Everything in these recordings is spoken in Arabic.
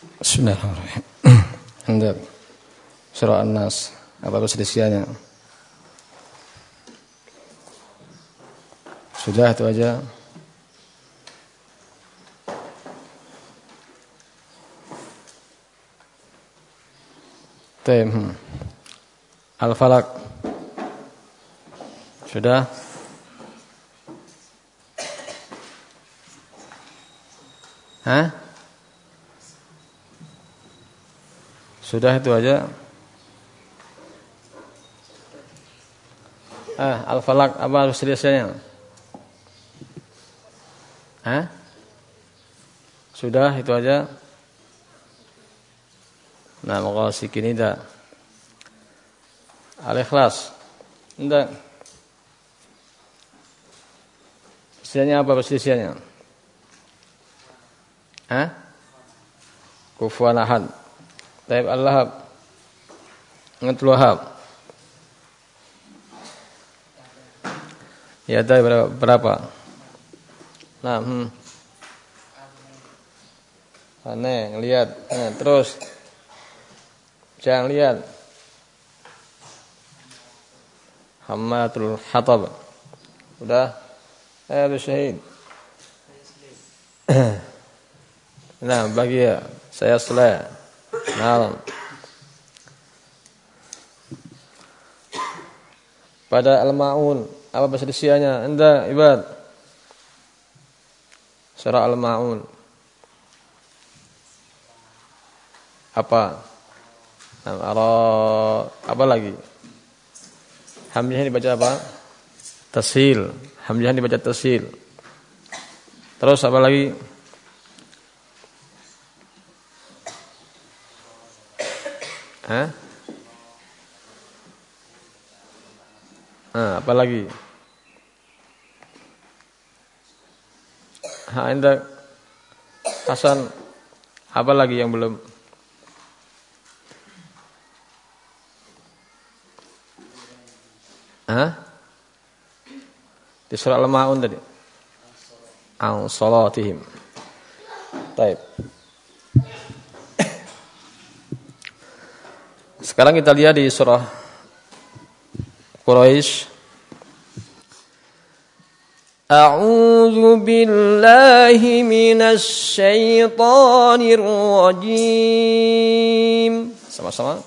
Bismillahirrahmanirrahim. Hendak surah An-Nas apa perselisihannya? Sudah itu aja. Tem. Hmm. Al-Falak. Sudah? Hah? Sudah itu aja. Ah, Al-Falak apa selesainya? Hah? Sudah itu aja. Nah, mau kini dah. Al-Ikhlas. Enggak. Selesainya apa perselisihannya? Hah? Kufuan ahad. Taib al-lahab. Ngatul wahab. Ya ada berapa? berapa? Nah, hmm. Aneh, lihat. Nah, terus. Jangan lihat. Hammatul hatab. Udah? Eh, syahid. nah, bagi ya. Saya selesai. Nah. Pada al-ma'un, apa bahasa? Anda ibad. Surah al-ma'un. Apa? Nah, apa lagi? Hamzah dibaca apa? Tasil. Hamzah dibaca tasil. Terus apa lagi? Hah? Nah, apa lagi? Ha, anda Hasan apa lagi yang belum? Hah? Di surah Al-Maun tadi. Ang salatihim. Taib. Sekarang kita lihat di surah Quraisy. A'udzu billahi minasy syaithanir rajim. Sama-sama.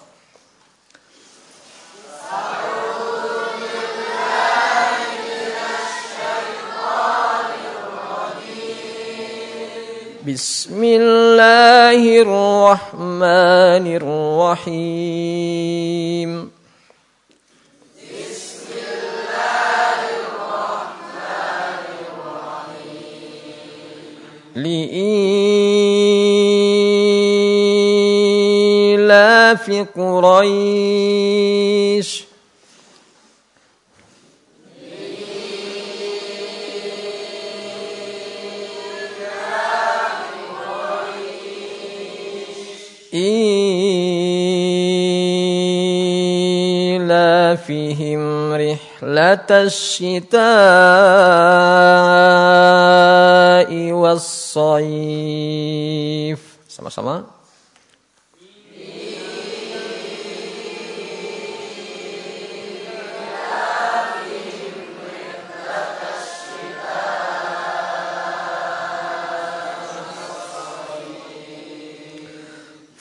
بسم الله الرحمن الرحيم. بسم الله الرحمن الرحيم لإيلاف قريش. إيلافهم رحلة الشتاء والصيف. sama-sama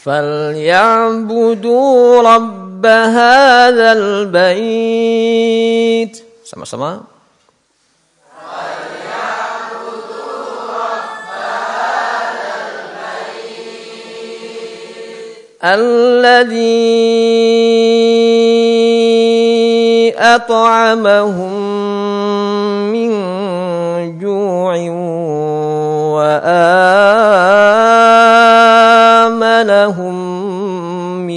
فليعبدوا رب هذا البيت. sama-sama الذي أطعمهم من جوع وآمنهم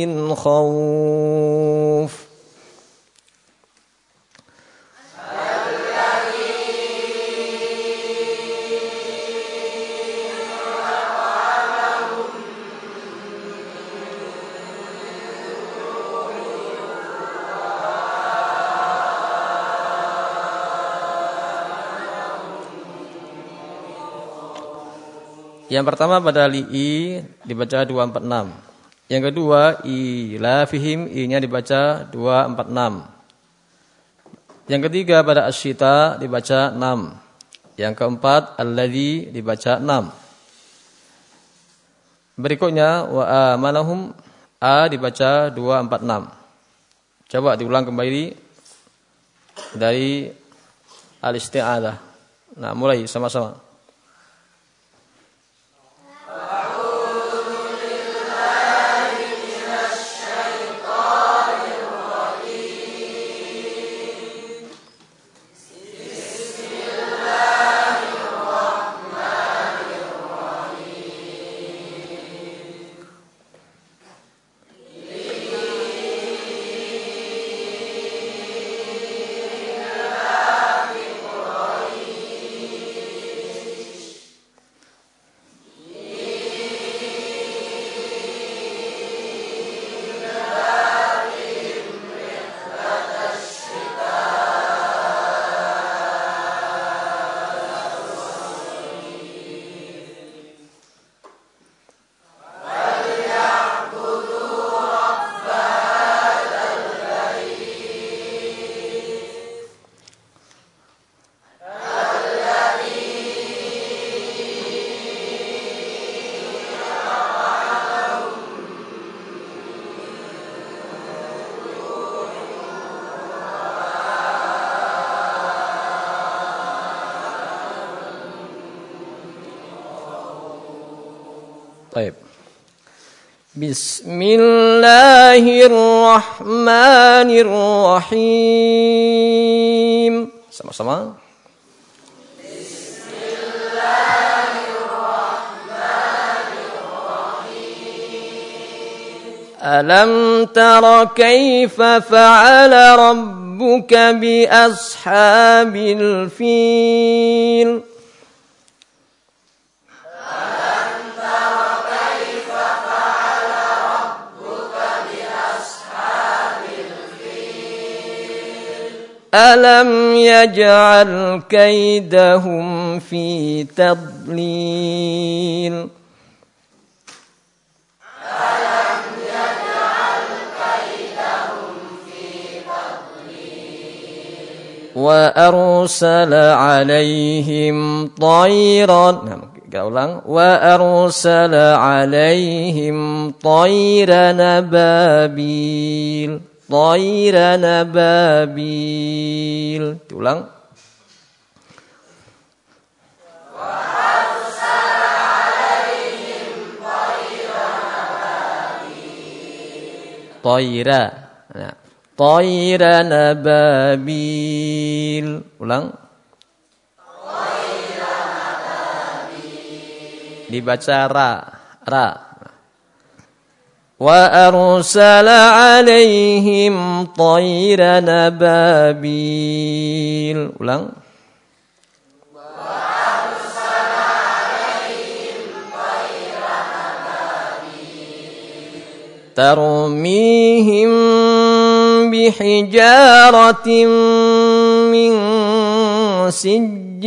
ومن خوف Yang pertama pada li'i dibaca 246. Yang kedua ila fihim i-nya dibaca 246. Yang ketiga pada asyita dibaca 6. Yang keempat alladzi dibaca 6. Berikutnya wa amanahum a dibaca 246. Coba diulang kembali dari al-isti'adzah. Nah, mulai sama-sama. بسم الله الرحمن الرحيم. Sama-sama. ألم تر كيف فعل ربك بأصحاب الفيل؟ ألم يجعل كيدهم في تضليل ألم يجعل كيدهم في تضليل وأرسل عليهم طيرا نعم وأرسل عليهم طير نبابيل Toira nababil. Diulang. Toira. Nah. Toira nababil. Ulang. Dibaca ra. Ra. وأرسل عليهم طير نبابيل. Ulang. ترميهم بحجارة من سجيل.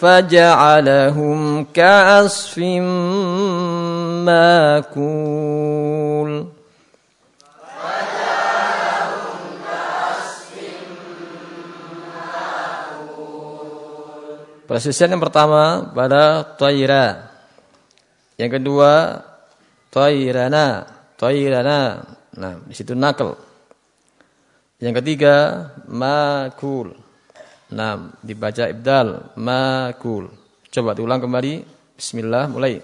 فجعلهم كعصف ماكول Persisian yang pertama pada Toira. Yang kedua Toirana, Toirana. Nah, di situ nakal. Yang ketiga makul. Nah, dibaca ibdal makul. Coba diulang kembali. Bismillah, mulai.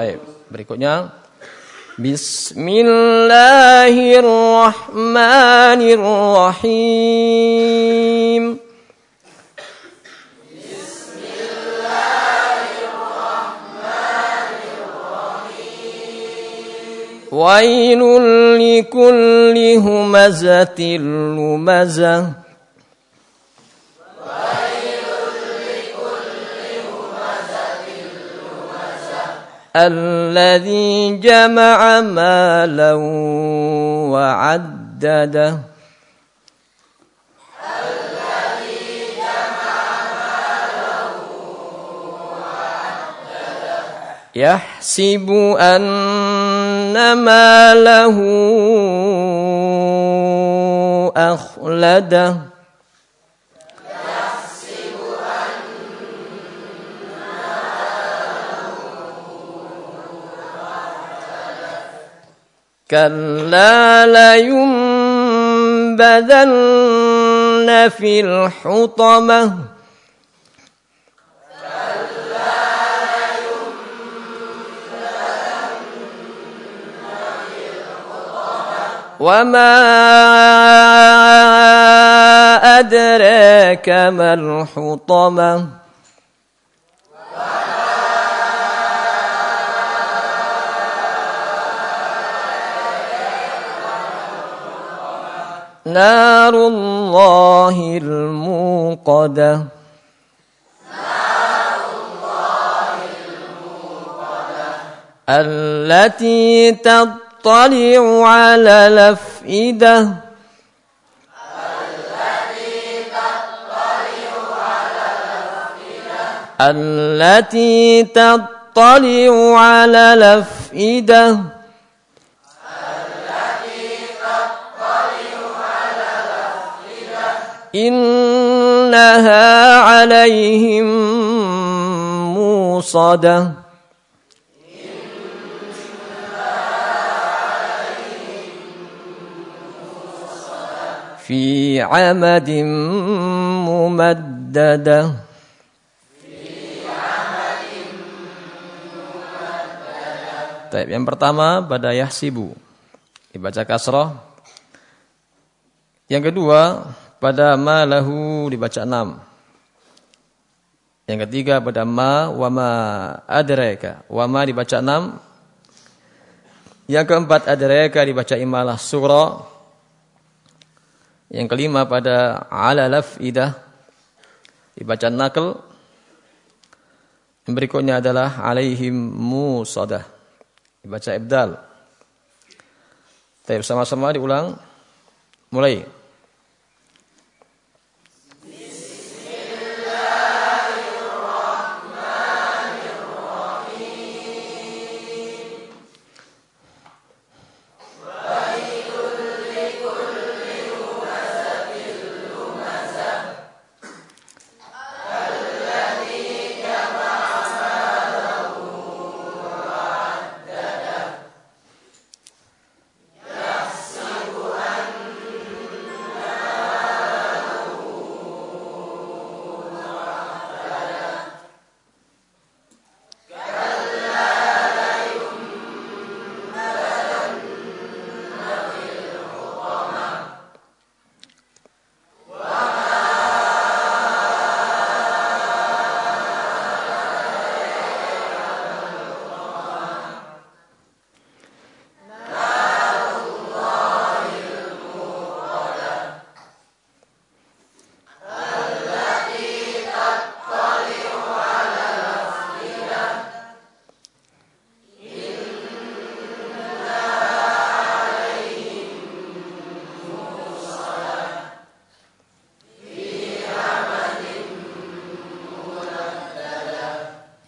Baik, berikutnya Bismillahirrahmanirrahim. Bismillahirrahmanirrahim. Wailul likulli humazatil lumazah. الذي جمع مالا وعدده. يحسب أن ماله أخلده. كلا لينبذن في الحطمة وما أدراك ما الحطمة نار الله الموقدة. التي تطلع على الأفئدة. التي تطلع على الأفئدة. التي تطلع على الأفئدة إنها عليهم موصدة في عمد ممدده Taib. Yang pertama pada yahsibu dibaca kasrah. Yang kedua pada ma lahu dibaca enam. Yang ketiga pada ma wa ma adraka. Wa ma dibaca enam. Yang keempat adraka dibaca imalah surah. Yang kelima pada ala laf'idah dibaca nakal. Yang berikutnya adalah alaihim musadah dibaca ibdal. Tapi sama-sama diulang. Mulai.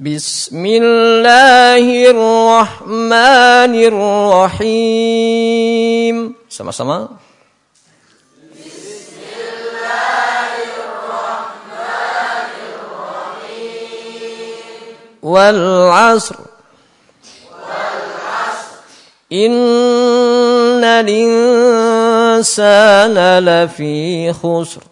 بسم الله الرحمن الرحيم. Sama-sama. والعصر. إن الإنسان لفي خسر.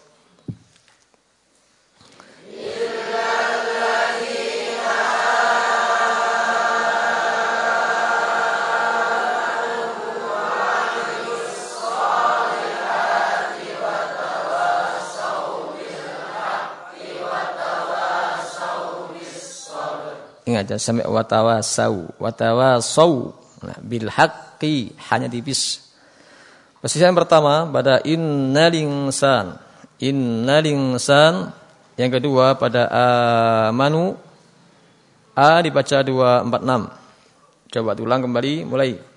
Jangan sampai watawasau, watawasau nah, bil haqqi hanya tipis. Posisi yang pertama pada innal insan. Innal insan. Yang kedua pada amanu. A dibaca 246. Coba ulang kembali mulai.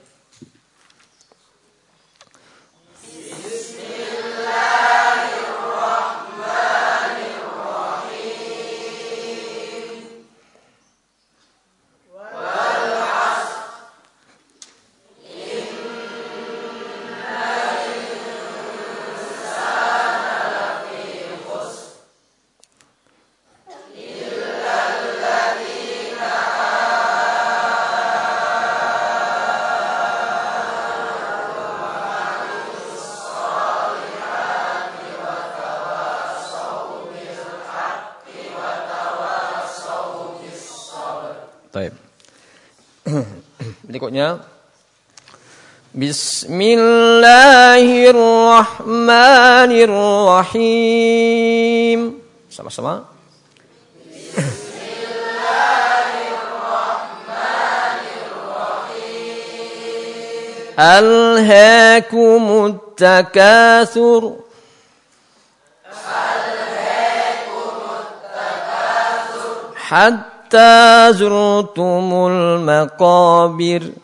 Berikutnya Bismillahirrahmanirrahim. Sama-sama. Alhaakumut takatsur. Alhaakumut takatsur. Hatta zurtumul maqabir.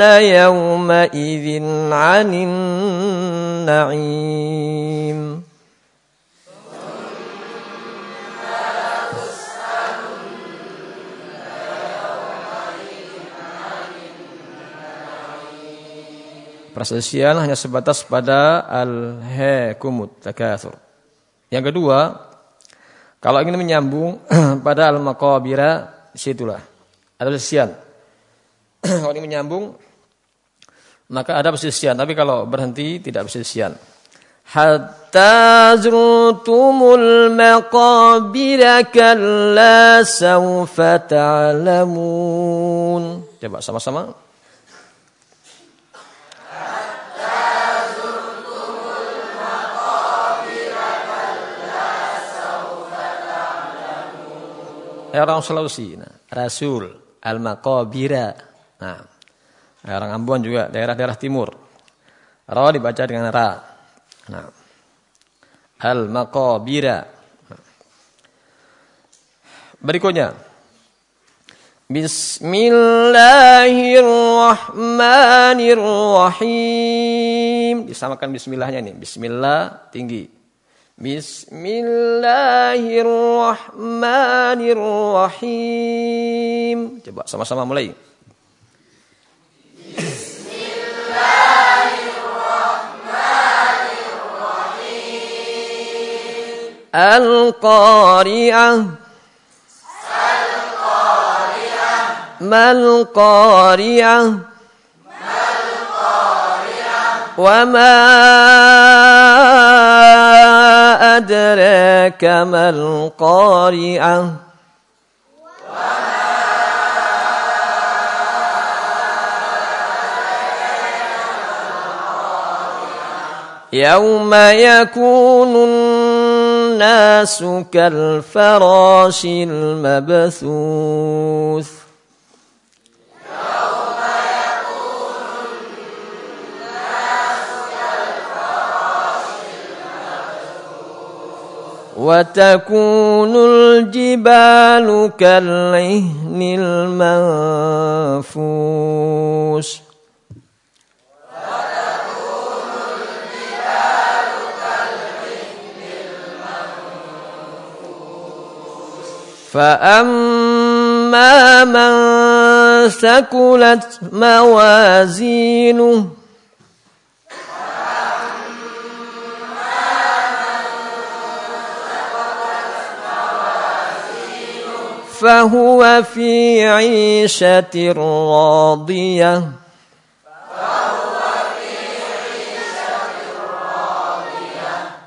يومئذ عن النعيم Perselisihan hanya sebatas pada al-hakumut takatsur. Yang kedua, kalau ingin menyambung pada al-maqabira situlah. Ada perselisihan. kalau ini menyambung maka ada perselisihan, tapi kalau berhenti tidak perselisihan. Hatta zrutumul maqabira kalla sawfa ta'lamun. Coba sama-sama. orang Sulawesi, nah, Rasul, Al-Maqabira. Nah, orang Ambon juga daerah-daerah timur. Ra dibaca dengan ra. Nah. Al-Maqabira. Berikutnya. Bismillahirrahmanirrahim. Disamakan bismillahnya nih. Bismillah tinggi. Bismillahirrahmanirrahim. Coba sama-sama mulai. القارعة. ما القارعة؟ وما أدراك ما القارعة؟ يوم يكون الناس كالفراش المبثوث وتكون الجبال كالعهن المنفوش فأما من ثقلت موازينه فهو في عيشة راضية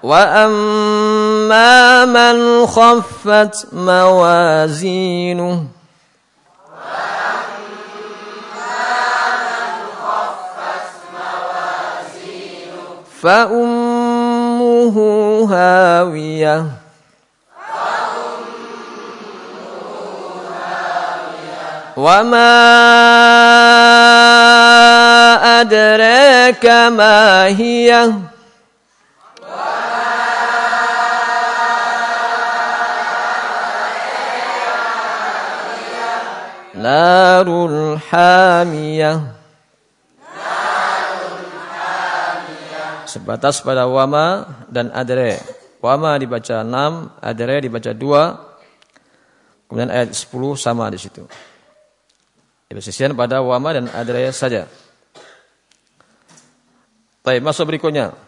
وأما من خفت موازينه. فأمه هاوية. وما أدراك ما هي. Narul hamiyah. Sebatas pada wama dan adre. Wama dibaca 6, adre dibaca 2. Kemudian ayat 10 sama di situ. Diposisikan pada wama dan adre saja. Baik, masuk berikutnya.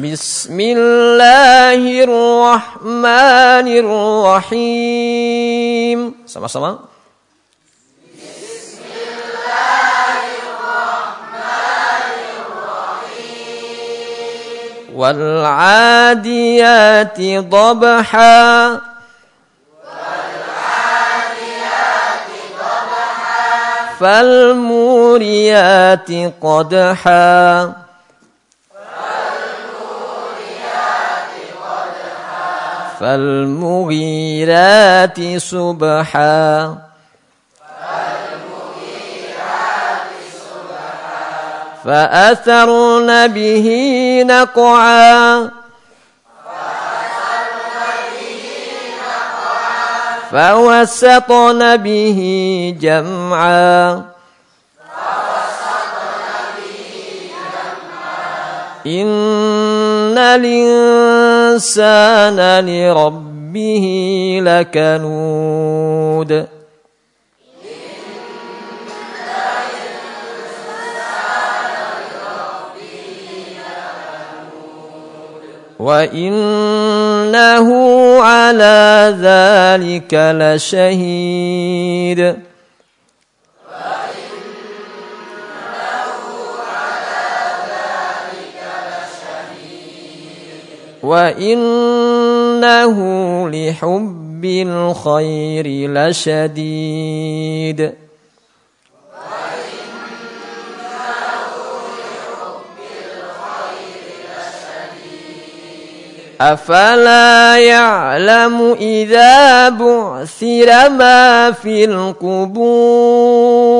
بسم الله الرحمن الرحيم سما سما والعاديات ضبحا والعاديات ضبحا فالموريات قدحا فالمغيرات صبحا. فأثرن به نقعا. فوسطن به جمعا. إن الإنسان لربه لكنود وإنه على ذلك لشهيد وإنه لحب الخير لشديد أفلا يعلم إذا بعثر ما في القبور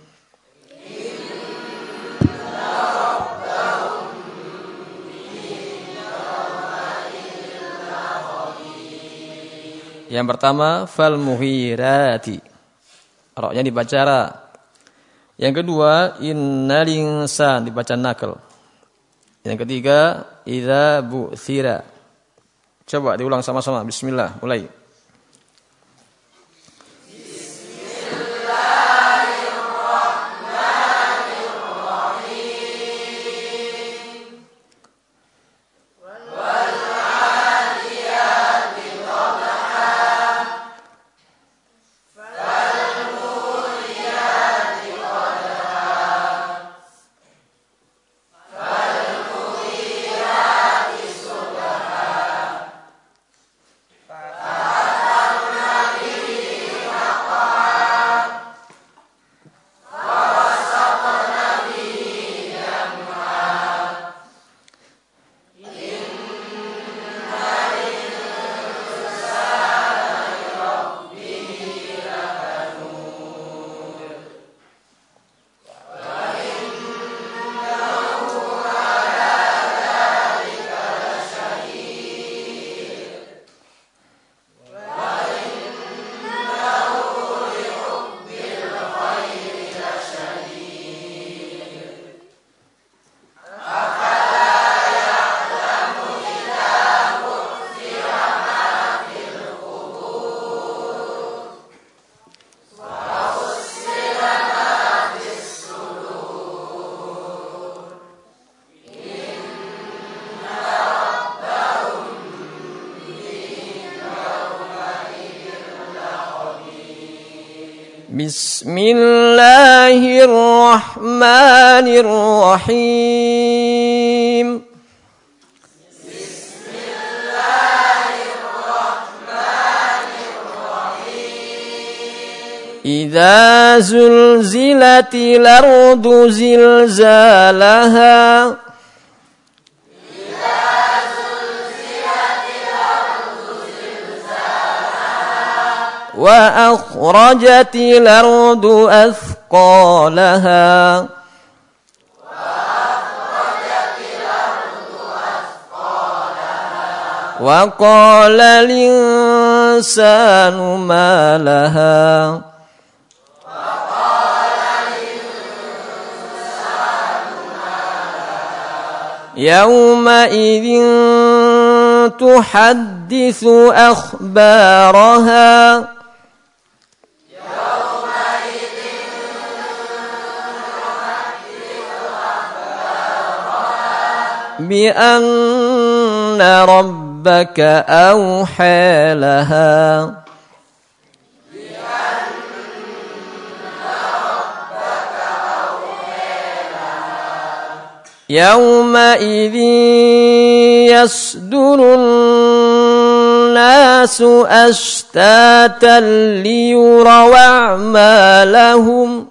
Yang pertama fal muhirati. Roknya dibaca ra. Yang kedua innal insan dibaca nakal. Yang ketiga idza bu'thira. Coba diulang sama-sama. Bismillah, mulai. بسم الله الرحمن الرحيم. بسم الله الرحمن الرحيم إذا زلزلت الأرض زلزالها وأخرجت الأرض أثقالها. وقال الإنسان ما لها. يومئذ تحدث أخبارها. بأن ربك أوحى لها. يومئذ يصدر الناس أشتاتا ليروا أعمالهم.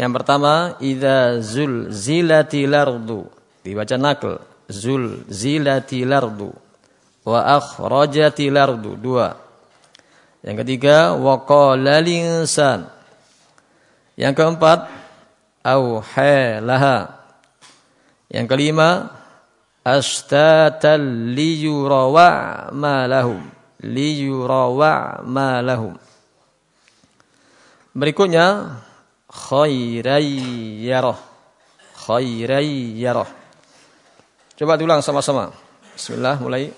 Yang pertama, idza zulzilatil ardu. Dibaca nakl. Zulzilatil ardu. Wa akhrajatil ardu. Dua. Yang ketiga, wa qala. Yang keempat, auhalaha. Yang kelima, astatal liyurawa ma lahum. Liyurawa ma lahum. Berikutnya, khairayyarah khairayyarah coba diulang sama-sama. Bismillah mulai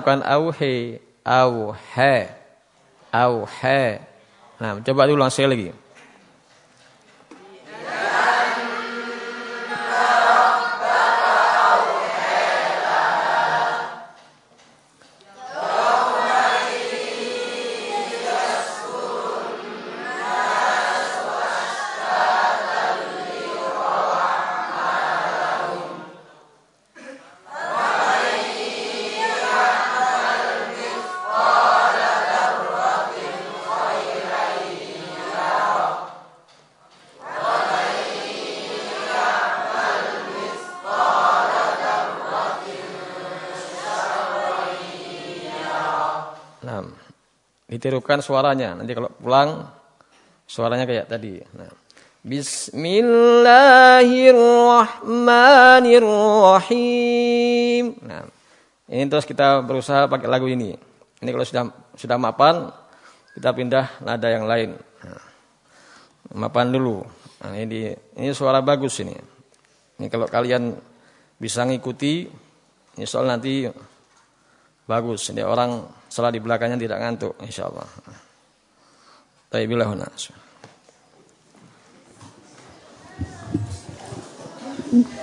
bukan auhe, auhe. Auhe. Nah, coba diulang sekali lagi. Ditirukan suaranya. Nanti kalau pulang suaranya kayak tadi. Nah. Bismillahirrahmanirrahim. Nah, ini terus kita berusaha pakai lagu ini. Ini kalau sudah sudah mapan, kita pindah nada yang lain. Nah, mapan dulu. Nah, ini ini suara bagus ini. Ini kalau kalian bisa ngikuti, ini soal nanti bagus. Ini orang salah di belakangnya tidak ngantuk insyaallah. Nas. Thank you.